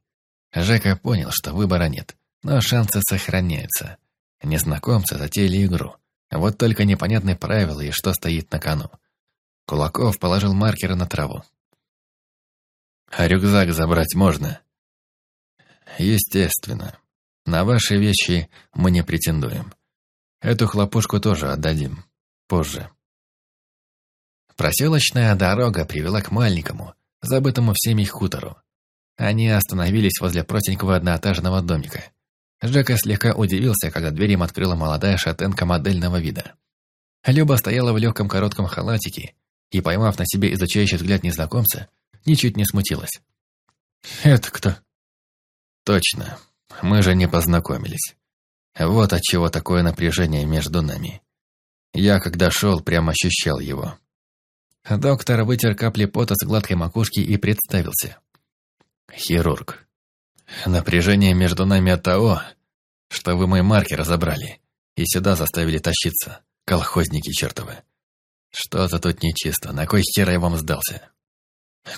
Speaker 3: Жека понял, что выбора нет, но шансы сохраняются. Незнакомцы затеяли игру. Вот только непонятные правила и что стоит на кону. Кулаков положил маркеры на траву. «А рюкзак забрать можно?» «Естественно. На ваши вещи мы не претендуем. Эту хлопушку тоже отдадим. Позже». Проселочная дорога привела к маленькому, забытому всеми хутору. Они остановились возле простенького одноэтажного домика. Жека слегка удивился, когда дверь им открыла молодая шатенка модельного вида. Люба стояла в легком коротком халатике и, поймав на себе изучающий взгляд незнакомца, ничуть не смутилась. «Это кто?» «Точно. Мы же не познакомились. Вот отчего такое напряжение между нами. Я, когда шел, прямо ощущал его. Доктор вытер капли пота с гладкой макушки и представился. Хирург. Напряжение между нами от того, что вы мой маркер забрали и сюда заставили тащиться, колхозники чертовы. Что-то тут нечисто, на кой хер я вам сдался?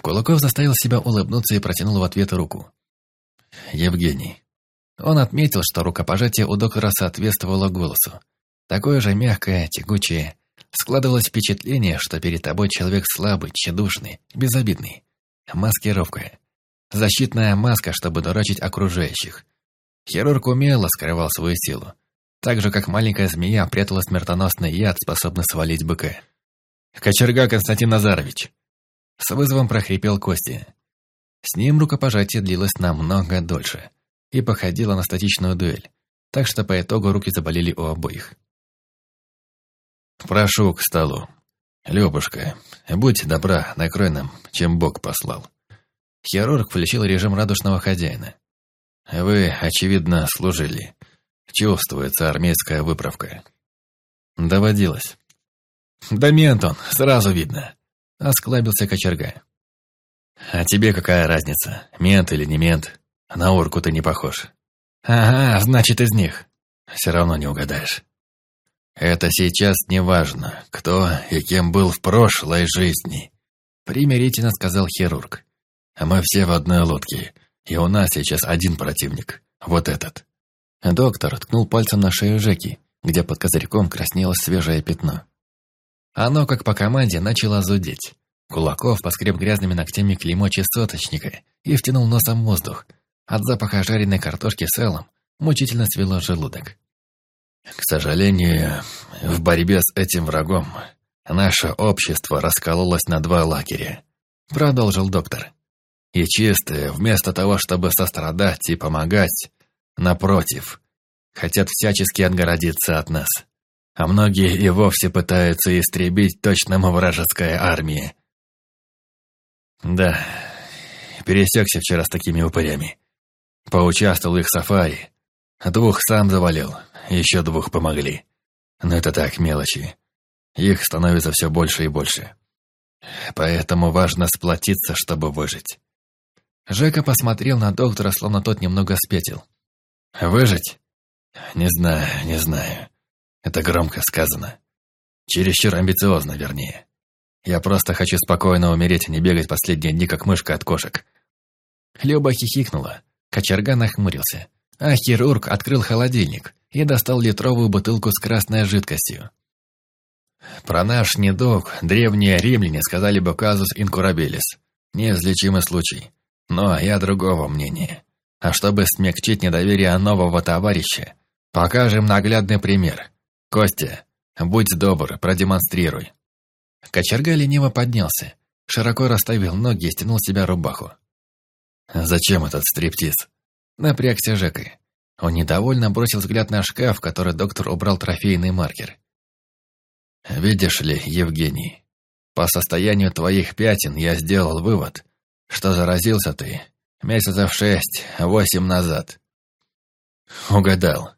Speaker 3: Кулаков заставил себя улыбнуться и протянул в ответ руку. Евгений. Он отметил, что рукопожатие у доктора соответствовало голосу. Такое же мягкое, тягучее. Складывалось впечатление, что перед тобой человек слабый, тщедушный, безобидный. Маскировка. Защитная маска, чтобы дурачить окружающих. Хирург умело скрывал свою силу. Так же, как маленькая змея прятала смертоносный яд, способный свалить быка. «Кочерга Константин Назарович!» С вызовом прохрипел Кости. С ним рукопожатие длилось намного дольше и походило на статичную дуэль, так что по итогу руки заболели у обоих. «Прошу к столу. Любушка, будь добра, накрой нам, чем Бог послал». Хирург включил режим радушного хозяина. «Вы, очевидно, служили. Чувствуется армейская выправка». «Доводилось». «Да мент он, сразу видно», — осклабился кочерга. «А тебе какая разница, мент или не мент? На урку ты не похож». «Ага, значит, из них». «Все равно не угадаешь». «Это сейчас не важно, кто и кем был в прошлой жизни», — примирительно сказал хирург. «А мы все в одной лодке, и у нас сейчас один противник, вот этот». Доктор ткнул пальцем на шею Жеки, где под козырьком краснело свежее пятно. Оно, как по команде, начало зудеть. Кулаков поскреб грязными ногтями клеймо чесоточника и втянул носом воздух. От запаха жареной картошки с салом мучительно свело желудок. К сожалению, в борьбе с этим врагом наше общество раскололось на два лагеря, продолжил доктор. И чистые, вместо того, чтобы сострадать и помогать, напротив, хотят всячески отгородиться от нас а многие и вовсе пытаются истребить точно вражеская армия. Да, пересекся вчера с такими упырями. Поучаствовал их сафари. Двух сам завалил, еще двух помогли. Но это так, мелочи. Их становится все больше и больше. Поэтому важно сплотиться, чтобы выжить. Жека посмотрел на доктора, словно тот немного спятил. «Выжить? Не знаю, не знаю. Это громко сказано. Чересчур амбициозно, вернее. Я просто хочу спокойно умереть, не бегать последние дни, как мышка от кошек. Люба хихикнула. Кочерга нахмурился. А хирург открыл холодильник и достал литровую бутылку с красной жидкостью. Про наш недуг древние римляне сказали бы казус инкурабелис. Неизлечимый случай. Но я другого мнения. А чтобы смягчить недоверие нового товарища, покажем наглядный пример. «Костя, будь добр, продемонстрируй». Кочерга лениво поднялся, широко расставил ноги и стянул себя рубаху. «Зачем этот стриптиз?» Напрягся Жека. Он недовольно бросил взгляд на шкаф, в который доктор убрал трофейный маркер. «Видишь ли, Евгений, по состоянию твоих пятен я сделал вывод, что заразился ты месяцев шесть-восемь назад». «Угадал.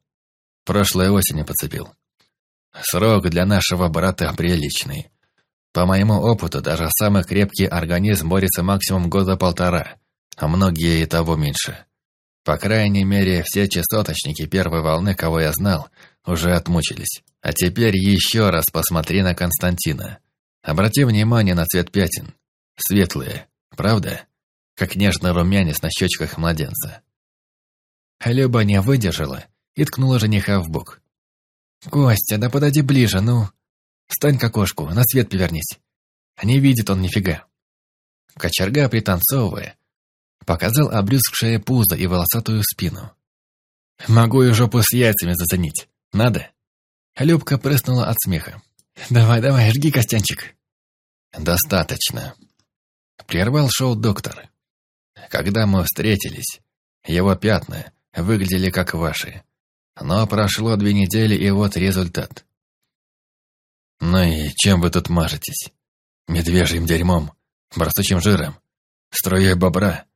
Speaker 3: Прошлой осенью подцепил. Срок для нашего брата приличный. По моему опыту, даже самый крепкий организм борется максимум года полтора, а многие и того меньше. По крайней мере, все частоточники первой волны, кого я знал, уже отмучились. А теперь еще раз посмотри на Константина. Обрати внимание на цвет пятен. Светлые, правда? Как нежно румянец на щечках младенца. Люба не выдержала и ткнула жениха в бок. «Костя, да подойди ближе, ну. Встань к окошку, на свет повернись. Не видит он нифига». Кочерга, пританцовывая, показал обрюзгшее пузо и волосатую спину. «Могу и жопу с яйцами заценить. Надо?» Любка прыснула от смеха. «Давай, давай, жги, Костянчик». «Достаточно», — прервал шоу доктор. «Когда мы встретились, его пятна выглядели как ваши. Но прошло две недели, и вот результат. Ну и чем вы тут мажетесь? Медвежьим дерьмом, барсучим жиром, струей бобра.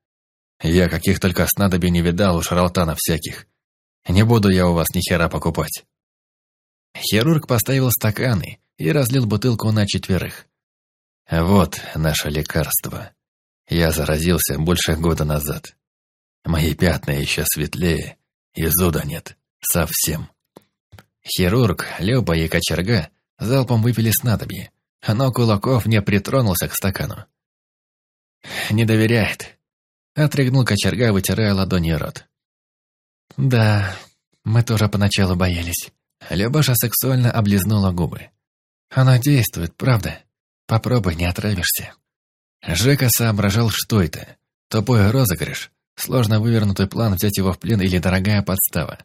Speaker 3: Я каких только снадобий не видал у шарлатанов всяких. Не буду я у вас ни хера покупать. Хирург поставил стаканы и разлил бутылку на четверых. Вот наше лекарство. Я заразился больше года назад. Мои пятна еще светлее, и зуда нет. Совсем. Хирург, Люба и Кочерга залпом выпили снадобье, но Кулаков не притронулся к стакану. «Не доверяет», — отрыгнул Кочерга, вытирая ладони рот. «Да, мы тоже поначалу боялись». Любаша сексуально облизнула губы. «Оно действует, правда? Попробуй, не отравишься». Жека соображал, что это. Тупой розыгрыш, сложно вывернутый план взять его в плен или дорогая подстава.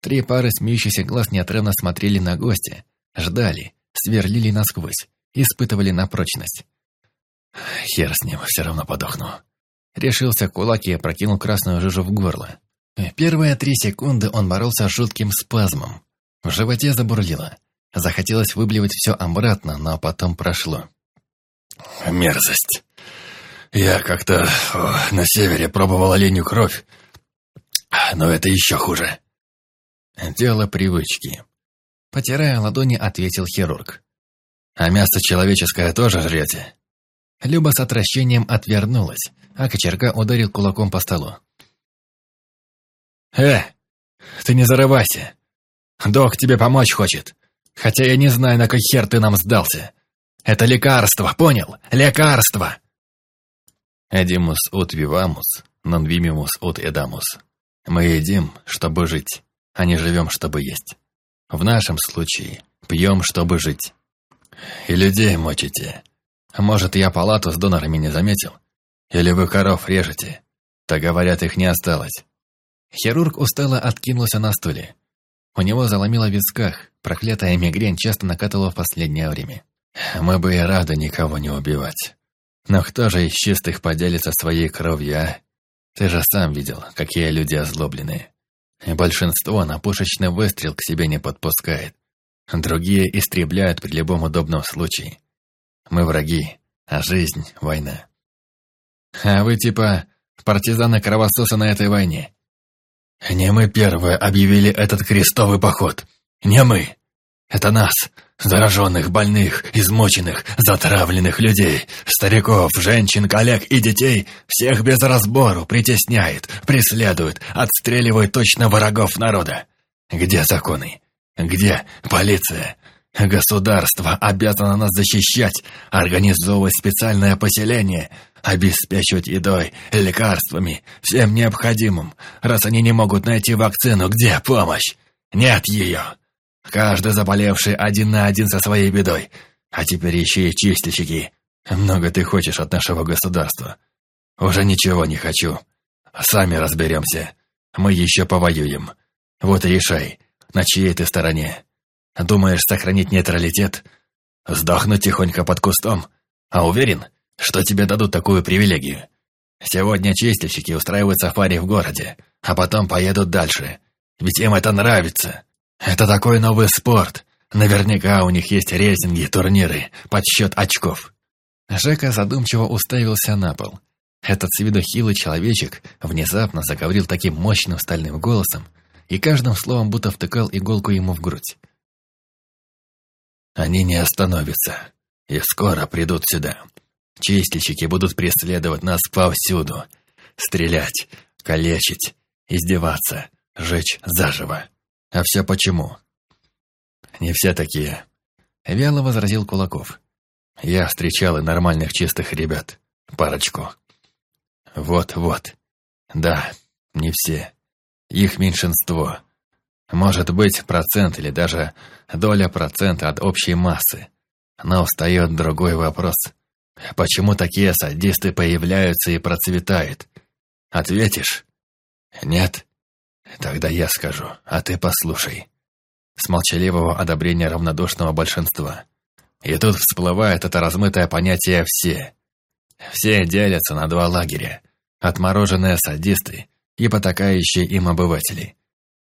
Speaker 3: Три пары смеющихся глаз неотрывно смотрели на гостя, ждали, сверлили насквозь, испытывали на прочность. Хер с ним, все равно подохну. Решился кулак и опрокинул красную жижу в горло. Первые три секунды он боролся с жутким спазмом. В животе забурлило. Захотелось выблевать все обратно, но потом прошло.
Speaker 1: Мерзость. Я как-то на севере пробовал оленью кровь, но это еще хуже.
Speaker 3: Дело привычки. Потирая ладони, ответил хирург.
Speaker 1: А мясо человеческое тоже жрете?
Speaker 3: Люба с отвращением отвернулась, а кочерга ударил кулаком по столу.
Speaker 1: «Э, ты не зарывайся. Док тебе помочь хочет. Хотя я не знаю, на кой хер ты нам сдался. Это лекарство, понял? Лекарство!»
Speaker 3: «Эдимус ут вивамус, нон вимимус ут эдамус». Мы едим, чтобы жить, а не живем, чтобы есть. В нашем случае пьем, чтобы жить.
Speaker 1: И людей мочите. Может, я палату с донорами не заметил? Или вы коров режете? Так говорят, их не осталось.
Speaker 3: Хирург устало откинулся на стуле. У него заломило в висках, проклятая мигрень часто накатывала в последнее время.
Speaker 1: Мы бы и рады никого не убивать. Но кто же из чистых поделится своей кровью, а? Ты же сам видел, какие люди озлобленные. Большинство на пушечный выстрел к себе не подпускает. Другие истребляют при любом удобном случае. Мы враги, а жизнь — война.
Speaker 3: А вы типа партизаны-кровососы на этой войне?
Speaker 1: Не мы первые объявили этот крестовый поход. Не мы. Это нас, зараженных, больных, измученных, затравленных людей, стариков, женщин, коллег и детей, всех без разбору притесняет, преследует, отстреливает точно врагов народа. Где законы? Где полиция? Государство обязано нас защищать, организовывать специальное поселение, обеспечивать едой, лекарствами, всем необходимым. Раз они не могут найти вакцину, где помощь? Нет ее. Каждый заболевший один на один со своей бедой. А теперь еще и чистильщики. Много ты хочешь от нашего государства. Уже ничего не хочу. Сами разберемся. Мы еще повоюем. Вот решай, на чьей ты стороне. Думаешь сохранить нейтралитет? Сдохнуть тихонько под кустом? А уверен, что тебе дадут такую привилегию? Сегодня чистильщики устраивают сафари в городе, а потом поедут дальше. Ведь им это нравится. Это такой новый спорт. Наверняка у них есть рейтинги, турниры, подсчет очков.
Speaker 3: Жека задумчиво уставился на пол. Этот с виду хилый человечек внезапно заговорил таким мощным стальным голосом и каждым словом будто втыкал иголку ему в грудь.
Speaker 1: Они не остановятся и скоро придут сюда. Чистильщики будут преследовать нас повсюду. Стрелять, калечить, издеваться, жечь заживо. А все почему? Не все такие. Вяло возразил Кулаков. Я встречал и нормальных чистых ребят. Парочку. Вот-вот. Да, не все. Их меньшинство. Может быть, процент или даже доля процента от общей массы. Но встает другой вопрос. Почему такие садисты появляются и процветают? Ответишь? Нет? Тогда я скажу, а ты послушай. С молчаливого одобрения равнодушного большинства. И тут всплывает это размытое понятие «все». Все делятся на два лагеря. Отмороженные садисты и потакающие им обыватели.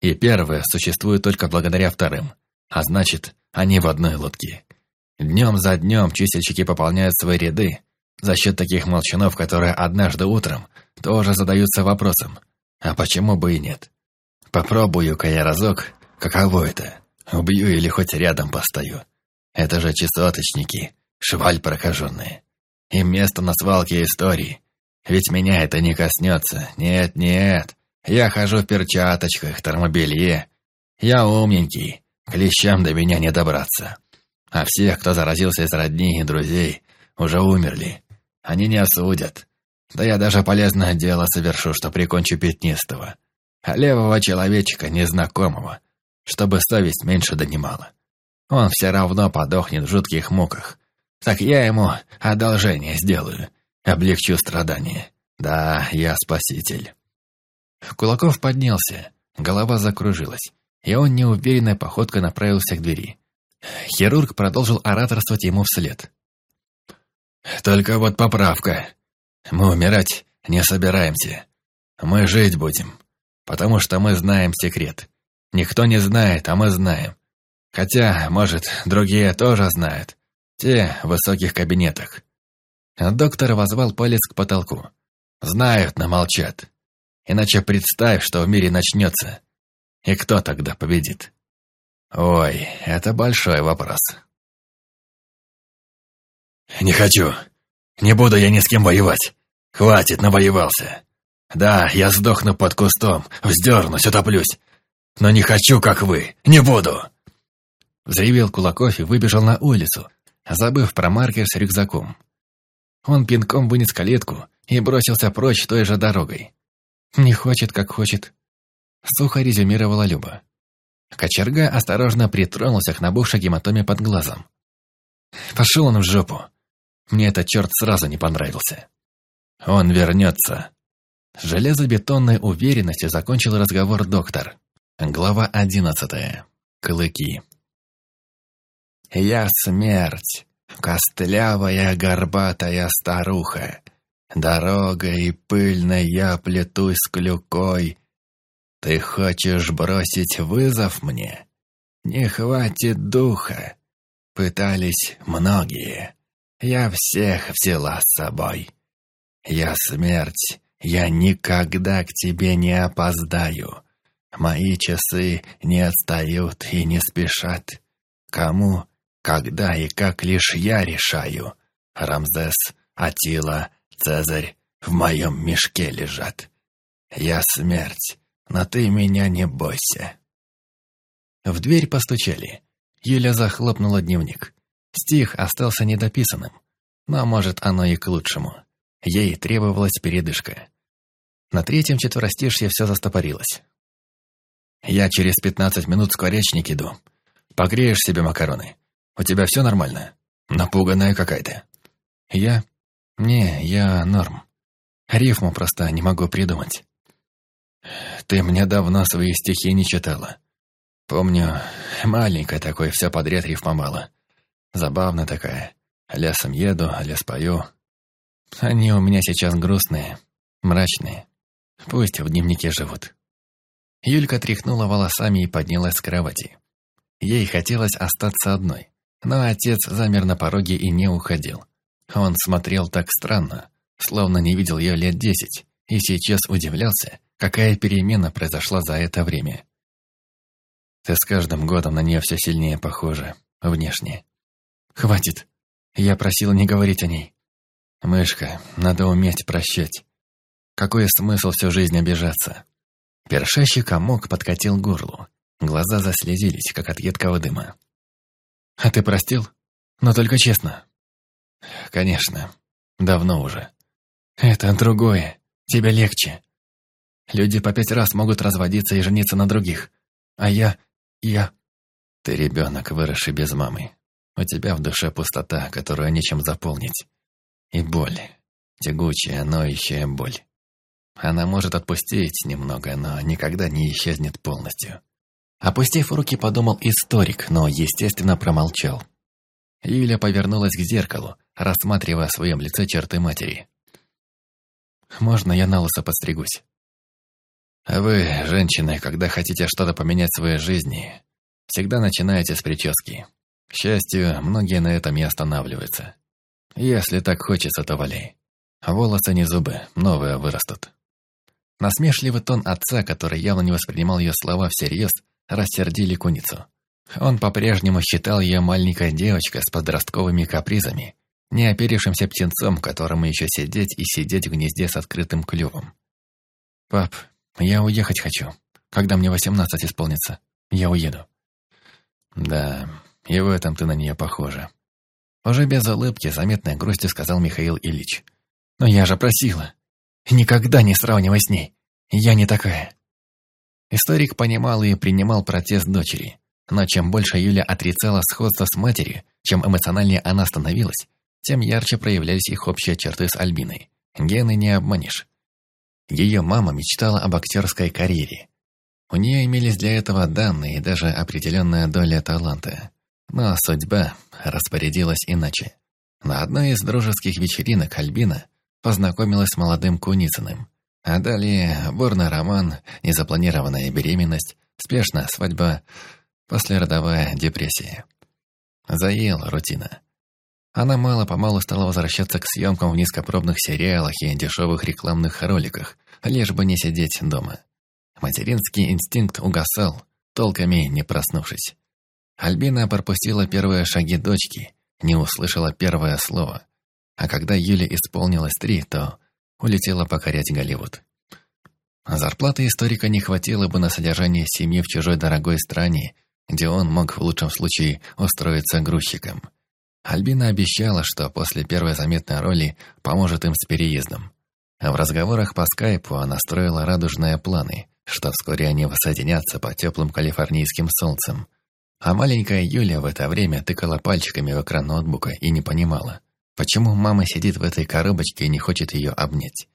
Speaker 1: И первые существуют только благодаря вторым. А значит, они в одной лодке. Днем за днем чистильщики пополняют свои ряды за счет таких молчанов, которые однажды утром тоже задаются вопросом, а почему бы и нет? Попробую-ка я разок, каково это Убью или хоть рядом постою. Это же чесоточники, шваль прокаженные. И место на свалке истории. Ведь меня это не коснется. Нет, нет. Я хожу в перчаточках, термобелье. Я умненький. Клещам до меня не добраться. А всех, кто заразился из родни и друзей, уже умерли. Они не осудят. Да я даже полезное дело совершу, что прикончу пятнистого. А левого человечка, незнакомого, чтобы совесть меньше донимала. Он все равно подохнет в жутких муках. Так я ему одолжение сделаю, облегчу страдания. Да, я спаситель. Кулаков поднялся, голова закружилась, и он неуверенной походкой направился к двери. Хирург продолжил ораторствовать ему вслед. «Только вот поправка. Мы умирать не собираемся. Мы жить будем, потому что мы знаем секрет. Никто не знает, а мы знаем. Хотя, может, другие тоже знают. Те в высоких кабинетах. Доктор возвал палец к потолку. Знают, но молчат. Иначе представь, что в мире начнется. И кто тогда победит? Ой, это большой вопрос. Не хочу. Не буду я ни с кем воевать. Хватит, навоевался. Да, я сдохну под кустом, вздернусь, утоплюсь. Но не хочу, как вы. Не буду. Взревел Кулаков и выбежал на улицу, забыв про маркер с рюкзаком. Он пинком вынес калитку и бросился прочь той же дорогой. «Не хочет, как хочет», — сухо резюмировала Люба. Кочерга осторожно притронулся к набухшей гематоме под глазом. «Пошел он в жопу. Мне этот черт сразу не понравился. Он вернется». железобетонной уверенностью закончил разговор доктор. Глава одиннадцатая. Клыки. Я смерть, костлявая горбатая старуха. Дорогой пыльной я плетусь клюкой. Ты хочешь бросить вызов мне? Не хватит духа. Пытались многие. Я всех взяла с собой. Я смерть, я никогда к тебе не опоздаю. Мои часы не отстают и не спешат. Кому когда и как лишь я решаю. Рамзес, Атила, Цезарь в моем мешке лежат. Я смерть, но ты меня не бойся. В дверь постучали. Юля захлопнула дневник. Стих остался недописанным, но, может, оно и к лучшему. Ей требовалась передышка. На третьем четверостишье все застопорилось. «Я через пятнадцать минут скворечник иду. Погреешь себе макароны. У тебя все нормально? Напуганная какая-то. Я? Не, я норм. Рифму просто не могу придумать. Ты мне давно свои стихи не читала. Помню, маленькая такой, все подряд рифмовала. Забавно такая. Лесом еду, лес пою. Они у меня сейчас грустные, мрачные. Пусть в дневнике живут. Юлька тряхнула волосами и поднялась с кровати. Ей хотелось остаться одной. Но отец замер на пороге и не уходил. Он смотрел так странно, словно не видел ее лет десять, и сейчас удивлялся, какая перемена произошла за это время. Ты с каждым годом на нее все сильнее похожа, внешне. Хватит. Я просила не говорить о ней. Мышка, надо уметь прощать. Какой смысл всю жизнь обижаться? Першащий комок подкатил горлу. Глаза заслезились, как от едкого дыма. А ты простил? Но только честно. Конечно. Давно уже. Это другое. Тебе легче. Люди по пять раз могут разводиться и жениться на других. А я... я... Ты ребенок, выросший без мамы. У тебя в душе пустота, которую нечем заполнить. И боль. Тягучая, ноющая боль. Она может отпустить немного, но никогда не исчезнет полностью. Опустив руки, подумал историк, но, естественно, промолчал. Юля повернулась к зеркалу, рассматривая в своем лице черты матери. «Можно я на лысо подстригусь?» А вы, женщины, когда хотите что-то поменять в своей жизни, всегда начинаете с прически. К счастью, многие на этом и останавливаются. Если так хочется, то валяй. Волосы не зубы, новые вырастут. Насмешливый тон отца, который явно не воспринимал ее слова всерьез, рассердили куницу.
Speaker 3: Он по-прежнему считал ее маленькой девочкой с подростковыми капризами, не оперившимся птенцом, которому еще сидеть и сидеть в гнезде с открытым клювом. «Пап, я уехать хочу. Когда мне восемнадцать исполнится, я уеду». «Да, и в этом ты на нее похожа». Уже без улыбки, заметной грустью сказал Михаил Ильич. «Но я же просила. Никогда не сравнивай с ней. Я не такая». Историк понимал и принимал протест дочери. Но чем больше Юля отрицала сходство с матерью, чем эмоциональнее она становилась, тем ярче проявлялись их общие черты с Альбиной. Гены не обманешь. Ее мама мечтала об актерской карьере. У нее имелись для этого данные и даже определенная доля таланта. Но судьба распорядилась иначе. На одной из дружеских вечеринок Альбина познакомилась с молодым Куницыным. А далее бурный роман, незапланированная беременность, спешная свадьба, послеродовая депрессия. Заела рутина. Она мало-помалу стала возвращаться к съемкам в низкопробных сериалах и дешевых рекламных роликах, лишь бы не сидеть дома. Материнский инстинкт угасал, толками не проснувшись. Альбина пропустила первые шаги дочки, не услышала первое слово. А когда Юле исполнилось три, то улетела покорять Голливуд. Зарплаты историка не хватило бы на содержание семьи в чужой дорогой стране, где он мог в лучшем случае устроиться грузчиком. Альбина обещала, что после первой заметной роли поможет им с переездом. А в разговорах по скайпу она строила радужные планы, что вскоре они воссоединятся по теплым калифорнийским солнцем. А маленькая Юля в это время тыкала пальчиками в экран ноутбука и не понимала, почему мама сидит в этой коробочке и не хочет ее обнять.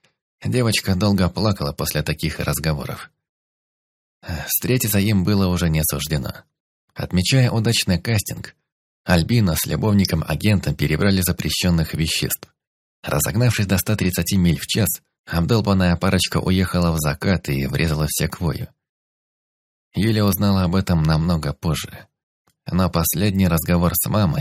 Speaker 3: Девочка долго плакала после таких разговоров. Встретиться им было уже не суждено. Отмечая удачный кастинг, Альбина с любовником-агентом перебрали запрещенных веществ. Разогнавшись до 130 миль в час, обдолбанная парочка уехала в закат и врезала в секвою. Юля узнала об этом намного позже. Но последний разговор с мамой